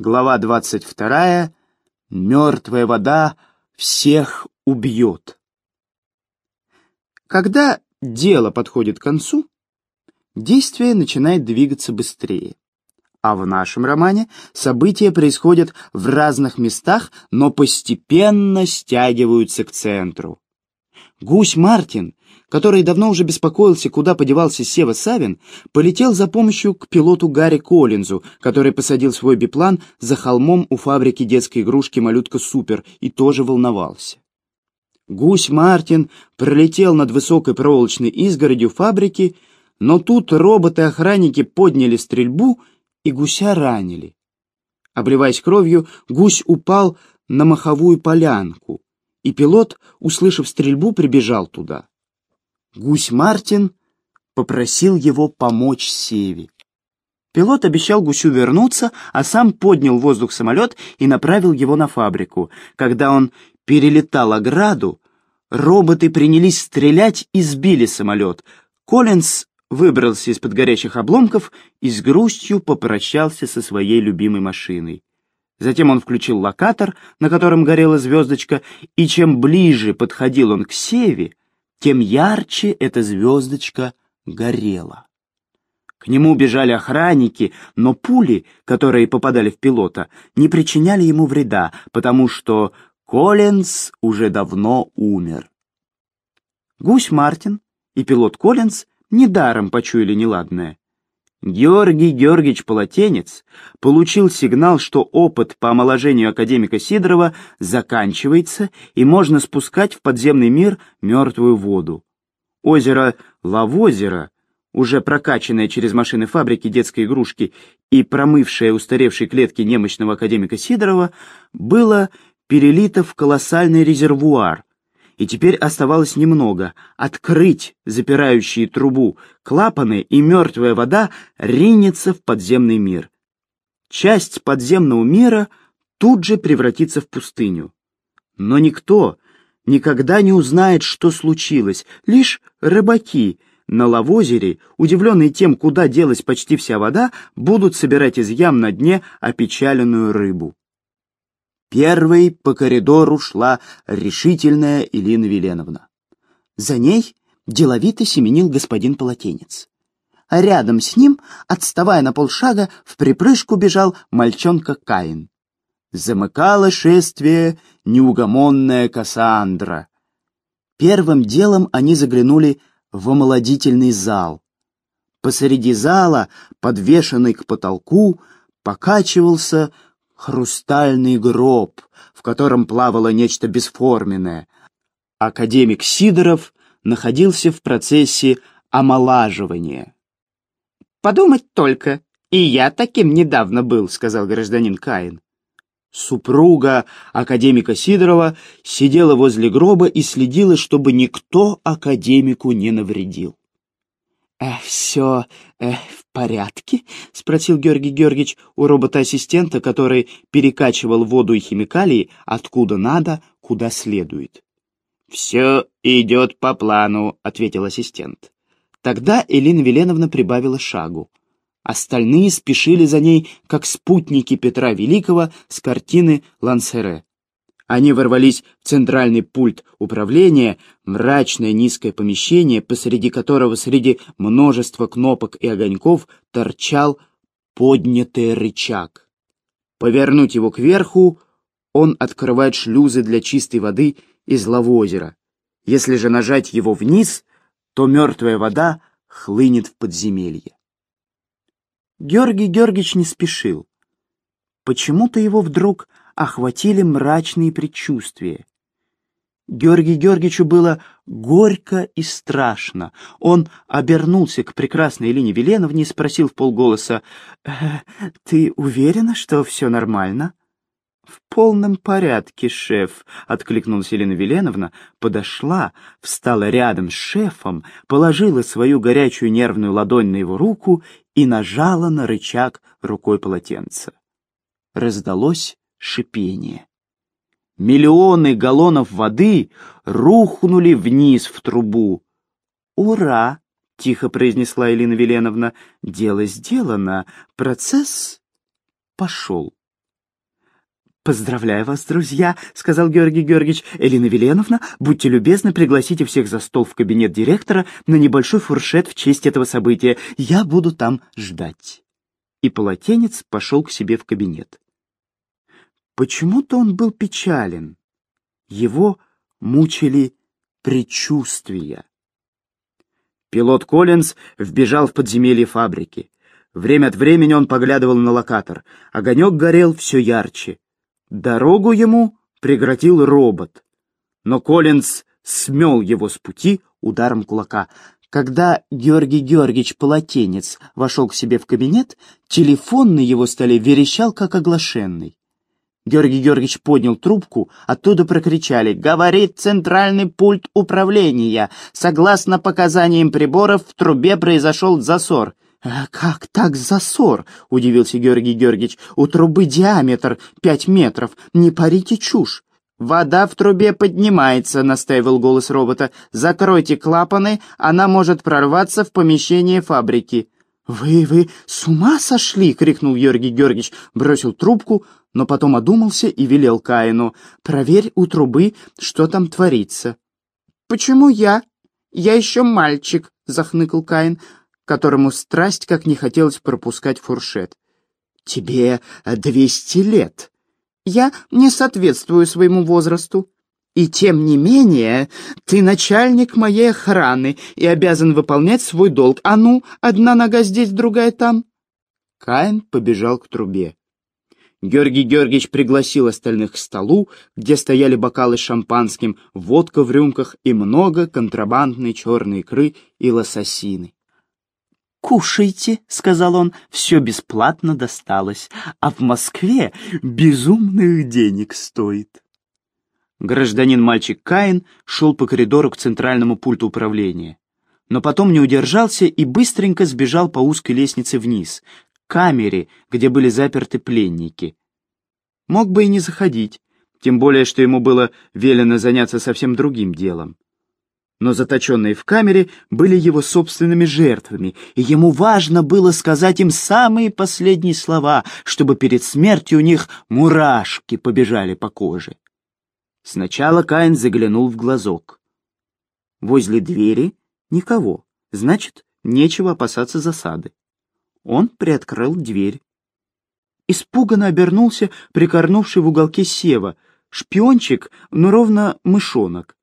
Глава 22. Мертвая вода всех убьет. Когда дело подходит к концу, действие начинает двигаться быстрее. А в нашем романе события происходят в разных местах, но постепенно стягиваются к центру. Гусь Мартин, который давно уже беспокоился, куда подевался Сева Савин, полетел за помощью к пилоту Гарри Коллинзу, который посадил свой биплан за холмом у фабрики детской игрушки «Малютка Супер» и тоже волновался. Гусь Мартин пролетел над высокой проволочной изгородью фабрики, но тут роботы-охранники подняли стрельбу и гуся ранили. Обливаясь кровью, гусь упал на маховую полянку, и пилот, услышав стрельбу, прибежал туда. Гусь Мартин попросил его помочь Севе. Пилот обещал гусю вернуться, а сам поднял в воздух самолет и направил его на фабрику. Когда он перелетал ограду, роботы принялись стрелять и сбили самолет. Коллинз выбрался из-под горячих обломков и с грустью попрощался со своей любимой машиной. Затем он включил локатор, на котором горела звездочка, и чем ближе подходил он к Севе, тем ярче эта звездочка горела. К нему бежали охранники, но пули, которые попадали в пилота, не причиняли ему вреда, потому что Коллинз уже давно умер. Гусь Мартин и пилот Коллинз недаром почуяли неладное. Георгий Георгиевич Полотенец получил сигнал, что опыт по омоложению академика Сидорова заканчивается и можно спускать в подземный мир мертвую воду. Озеро Лавозеро, уже прокачанное через машины фабрики детской игрушки и промывшее устаревшие клетки немощного академика Сидорова, было перелито в колоссальный резервуар, и теперь оставалось немного — открыть запирающие трубу клапаны, и мертвая вода ринется в подземный мир. Часть подземного мира тут же превратится в пустыню. Но никто никогда не узнает, что случилось, лишь рыбаки на Лавозере, удивленные тем, куда делась почти вся вода, будут собирать из ям на дне опечаленную рыбу. Первой по коридору шла решительная Илина Веленовна. За ней деловито семенил господин Полотенец. А рядом с ним, отставая на полшага, в припрыжку бежал мальчонка Каин. Замыкала шествие неугомонная Кассандра. Первым делом они заглянули в омолодительный зал. Посреди зала, подвешенный к потолку, покачивался хрустальный гроб, в котором плавало нечто бесформенное. Академик Сидоров находился в процессе омолаживания. «Подумать только, и я таким недавно был», — сказал гражданин Каин. Супруга академика Сидорова сидела возле гроба и следила, чтобы никто академику не навредил. «Э, «Все э, в порядке?» — спросил Георгий Георгиевич у робота-ассистента, который перекачивал воду и химикалии откуда надо, куда следует. «Все идет по плану», — ответил ассистент. Тогда Элина Веленовна прибавила шагу. Остальные спешили за ней, как спутники Петра Великого с картины Лансере. Они ворвались в центральный пульт управления, мрачное низкое помещение, посреди которого среди множества кнопок и огоньков торчал поднятый рычаг. Повернуть его кверху, он открывает шлюзы для чистой воды из лавозера. Если же нажать его вниз, то мертвая вода хлынет в подземелье. Георгий Георгиевич не спешил. Почему-то его вдруг охватили мрачные предчувствия. Георгию Георгиевичу было горько и страшно. Он обернулся к прекрасной Елене Веленовне и спросил в полголоса, «Э, «Ты уверена, что все нормально?» «В полном порядке, шеф», — откликнулась Елена Веленовна, подошла, встала рядом с шефом, положила свою горячую нервную ладонь на его руку и нажала на рычаг рукой полотенца. Раздалось шипение. Миллионы галлонов воды рухнули вниз в трубу. «Ура!» — тихо произнесла Элина Веленовна. «Дело сделано. Процесс пошел». «Поздравляю вас, друзья», — сказал Георгий Георгиевич. «Элина Веленовна, будьте любезны, пригласите всех за стол в кабинет директора на небольшой фуршет в честь этого события. Я буду там ждать». И полотенец пошел к себе в кабинет. Почему-то он был печален. Его мучили предчувствия. Пилот Коллинз вбежал в подземелье фабрики. Время от времени он поглядывал на локатор. Огонек горел все ярче. Дорогу ему преградил робот. Но Коллинз смел его с пути ударом кулака. Когда Георгий Георгиевич Полотенец вошел к себе в кабинет, телефон на его столе верещал, как оглашенный. Георгий Георгиевич поднял трубку, оттуда прокричали «Говорит центральный пульт управления! Согласно показаниям приборов, в трубе произошел засор». «А «Как так засор?» — удивился Георгий Георгиевич. «У трубы диаметр пять метров. Не парите чушь». «Вода в трубе поднимается», — настаивал голос робота. «Закройте клапаны, она может прорваться в помещение фабрики». «Вы, вы с ума сошли!» — крикнул Георгий Георгиевич, бросил трубку, но потом одумался и велел Каину. «Проверь у трубы, что там творится». «Почему я? Я еще мальчик», — захныкал Каин, которому страсть как не хотелось пропускать фуршет. «Тебе двести лет. Я не соответствую своему возрасту. И тем не менее, ты начальник моей охраны и обязан выполнять свой долг. А ну, одна нога здесь, другая там». Каин побежал к трубе. Георгий Георгиевич пригласил остальных к столу, где стояли бокалы с шампанским, водка в рюмках и много контрабандной черной икры и лососины. «Кушайте», — сказал он, — «все бесплатно досталось, а в Москве безумных денег стоит». Гражданин-мальчик Каин шел по коридору к центральному пульту управления. Но потом не удержался и быстренько сбежал по узкой лестнице вниз, камере, где были заперты пленники. Мог бы и не заходить, тем более, что ему было велено заняться совсем другим делом. Но заточенные в камере были его собственными жертвами, и ему важно было сказать им самые последние слова, чтобы перед смертью у них мурашки побежали по коже. Сначала Каин заглянул в глазок. Возле двери никого, значит, нечего опасаться засады. Он приоткрыл дверь. Испуганно обернулся прикорнувший в уголке Сева, шпиончик, но ровно мышонок.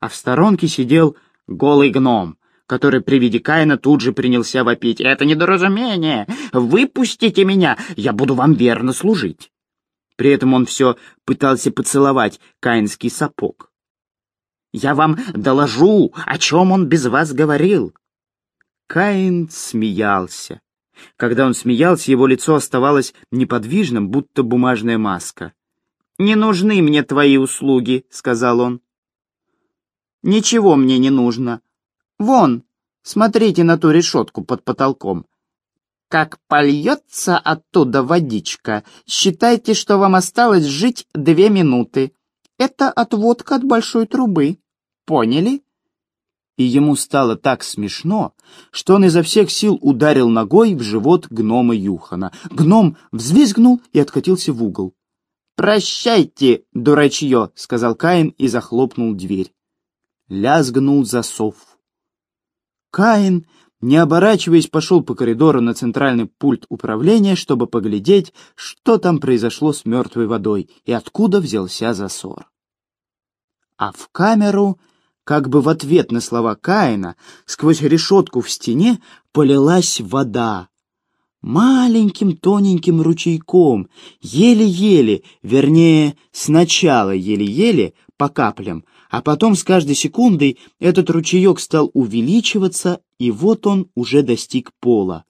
А в сторонке сидел голый гном, который при виде Каина тут же принялся вопить. «Это недоразумение! Выпустите меня! Я буду вам верно служить!» При этом он все пытался поцеловать каинский сапог. «Я вам доложу, о чем он без вас говорил!» Каин смеялся. Когда он смеялся, его лицо оставалось неподвижным, будто бумажная маска. «Не нужны мне твои услуги», — сказал он. «Ничего мне не нужно. Вон, смотрите на ту решетку под потолком. Как польется оттуда водичка, считайте, что вам осталось жить две минуты. Это отводка от большой трубы. Поняли?» И ему стало так смешно, что он изо всех сил ударил ногой в живот гнома Юхана. Гном взвизгнул и откатился в угол. «Прощайте, дурачье!» — сказал Каин и захлопнул дверь. Лязгнул засов. Каин, не оборачиваясь, пошел по коридору на центральный пульт управления, чтобы поглядеть, что там произошло с мертвой водой и откуда взялся засор. А в камеру как бы в ответ на слова Каина, сквозь решетку в стене полилась вода. Маленьким тоненьким ручейком, еле-еле, вернее, сначала еле-еле, по каплям, а потом с каждой секундой этот ручеек стал увеличиваться, и вот он уже достиг пола.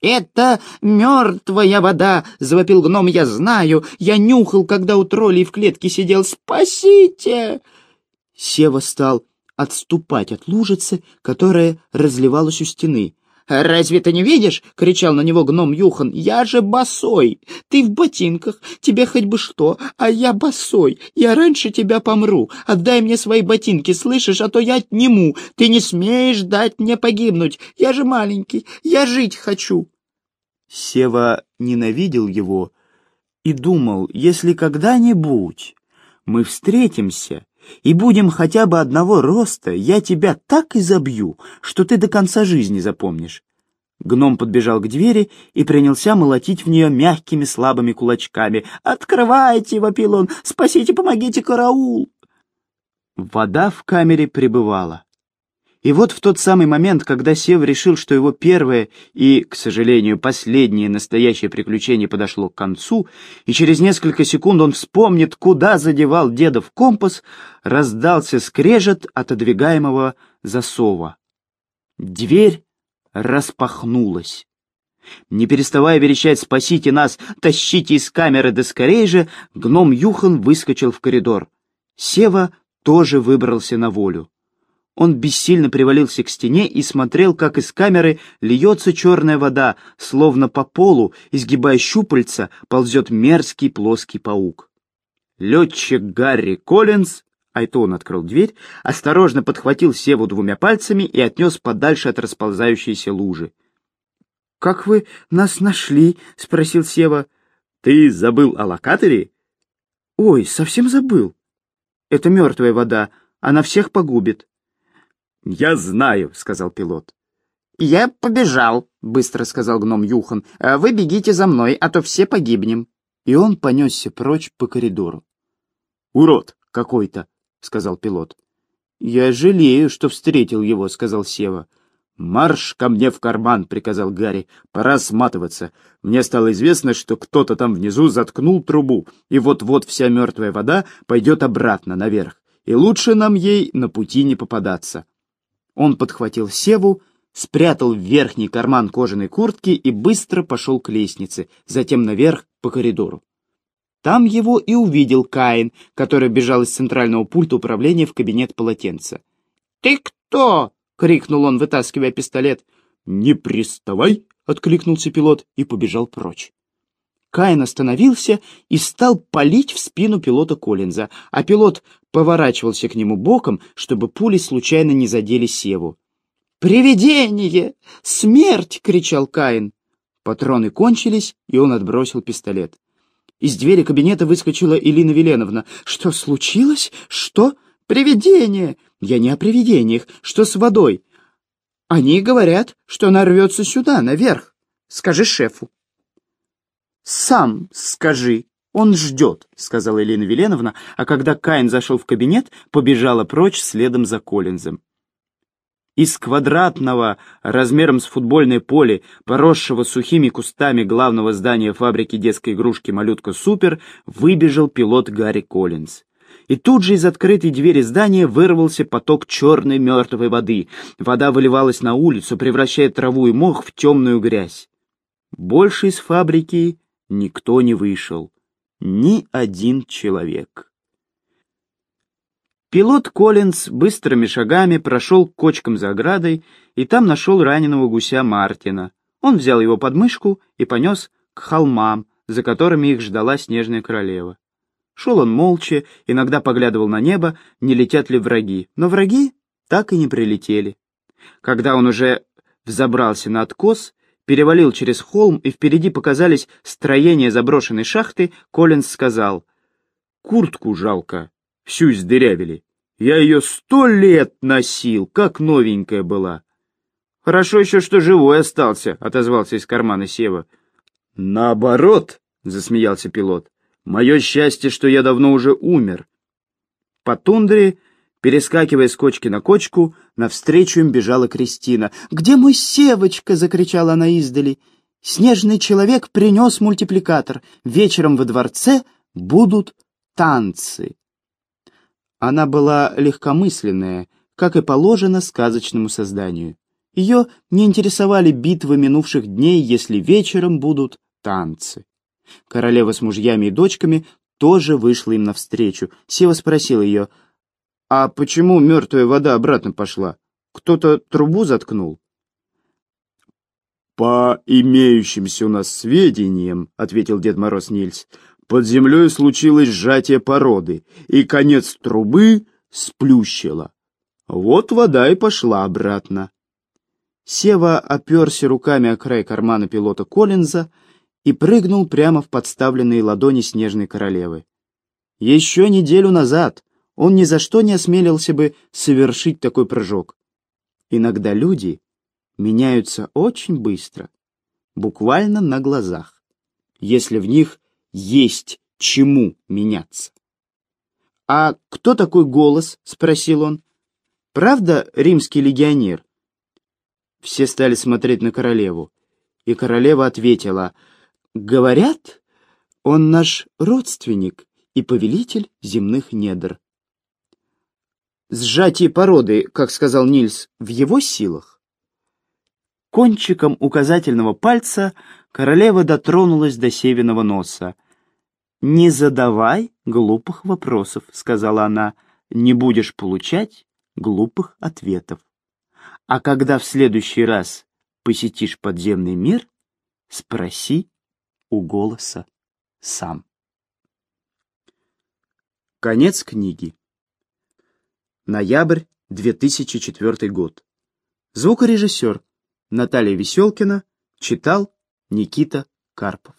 «Это мертвая вода!» — завопил гном. «Я знаю! Я нюхал, когда у троллей в клетке сидел! Спасите!» Сева стал отступать от лужицы, которая разливалась у стены. «Разве ты не видишь?» — кричал на него гном Юхан. «Я же босой! Ты в ботинках, тебе хоть бы что, а я босой! Я раньше тебя помру! Отдай мне свои ботинки, слышишь, а то я отниму! Ты не смеешь дать мне погибнуть! Я же маленький, я жить хочу!» Сева ненавидел его и думал, если когда-нибудь мы встретимся и будем хотя бы одного роста, я тебя так изобью, что ты до конца жизни запомнишь. Гном подбежал к двери и принялся молотить в нее мягкими слабыми кулачками. «Открывайте!» — вопил он. «Спасите, помогите, караул!» Вода в камере пребывала. И вот в тот самый момент, когда Сев решил, что его первое и, к сожалению, последнее настоящее приключение подошло к концу, и через несколько секунд он вспомнит, куда задевал деда в компас, раздался скрежет отодвигаемого засова. Дверь распахнулась. Не переставая верещать «Спасите нас! Тащите из камеры, да скорей же!» гном Юхан выскочил в коридор. Сева тоже выбрался на волю. Он бессильно привалился к стене и смотрел, как из камеры льется черная вода, словно по полу, изгибая щупальца, ползет мерзкий плоский паук. Летчик Гарри Коллинз, а это он открыл дверь, осторожно подхватил Севу двумя пальцами и отнес подальше от расползающейся лужи. — Как вы нас нашли? — спросил Сева. — Ты забыл о локаторе? — Ой, совсем забыл. Это мертвая вода, она всех погубит. «Я знаю», — сказал пилот. «Я побежал», — быстро сказал гном Юхан. «А «Вы бегите за мной, а то все погибнем». И он понесся прочь по коридору. «Урод какой-то», — сказал пилот. «Я жалею, что встретил его», — сказал Сева. «Марш ко мне в карман», — приказал Гарри. «Пора сматываться. Мне стало известно, что кто-то там внизу заткнул трубу, и вот-вот вся мертвая вода пойдет обратно наверх, и лучше нам ей на пути не попадаться». Он подхватил Севу, спрятал в верхний карман кожаной куртки и быстро пошел к лестнице, затем наверх по коридору. Там его и увидел Каин, который бежал из центрального пульта управления в кабинет полотенца. «Ты кто?» — крикнул он, вытаскивая пистолет. «Не приставай!» — откликнулся пилот и побежал прочь. Каин остановился и стал палить в спину пилота Коллинза, а пилот поворачивался к нему боком, чтобы пули случайно не задели Севу. «Привидение! Смерть!» — кричал Каин. Патроны кончились, и он отбросил пистолет. Из двери кабинета выскочила Элина Веленовна. «Что случилось? Что? Привидение!» «Я не о привидениях. Что с водой?» «Они говорят, что она рвется сюда, наверх. Скажи шефу». «Сам скажи, он ждет», — сказала Елена Веленовна, а когда Каин зашел в кабинет, побежала прочь следом за Коллинзом. Из квадратного, размером с футбольное поле, поросшего сухими кустами главного здания фабрики детской игрушки «Малютка Супер», выбежал пилот Гарри Коллинз. И тут же из открытой двери здания вырвался поток черной мертвой воды. Вода выливалась на улицу, превращая траву и мох в темную грязь. Больше из фабрики никто не вышел. Ни один человек. Пилот Коллинз быстрыми шагами прошел к кочкам за оградой и там нашел раненого гуся Мартина. Он взял его под мышку и понес к холмам, за которыми их ждала снежная королева. Шел он молча, иногда поглядывал на небо, не летят ли враги, но враги так и не прилетели. Когда он уже взобрался на откос, перевалил через холм, и впереди показались строения заброшенной шахты, Коллинз сказал, «Куртку жалко, всю издырявили. Я ее сто лет носил, как новенькая была». «Хорошо еще, что живой остался», — отозвался из кармана Сева. «Наоборот», — засмеялся пилот, — «мое счастье, что я давно уже умер». По тундре Перескакивая с кочки на кочку, навстречу им бежала Кристина. «Где мой Севочка?» — закричала она издали. «Снежный человек принес мультипликатор. Вечером во дворце будут танцы». Она была легкомысленная, как и положено сказочному созданию. Ее не интересовали битвы минувших дней, если вечером будут танцы. Королева с мужьями и дочками тоже вышла им навстречу. Сева спросил ее — «А почему мертвая вода обратно пошла? Кто-то трубу заткнул?» «По имеющимся у нас сведениям», — ответил Дед Мороз Нильс, — «под землей случилось сжатие породы, и конец трубы сплющило. Вот вода и пошла обратно». Сева оперся руками о край кармана пилота Коллинза и прыгнул прямо в подставленные ладони снежной королевы. Еще неделю назад он ни за что не осмелился бы совершить такой прыжок. Иногда люди меняются очень быстро, буквально на глазах, если в них есть чему меняться. «А кто такой голос?» — спросил он. «Правда римский легионер?» Все стали смотреть на королеву, и королева ответила, «Говорят, он наш родственник и повелитель земных недр». Сжатие породы, как сказал Нильс, в его силах. Кончиком указательного пальца королева дотронулась до севиного носа. «Не задавай глупых вопросов», — сказала она, — «не будешь получать глупых ответов. А когда в следующий раз посетишь подземный мир, спроси у голоса сам». Конец книги. Ноябрь 2004 год. Звукорежиссер Наталья Веселкина читал Никита Карпов.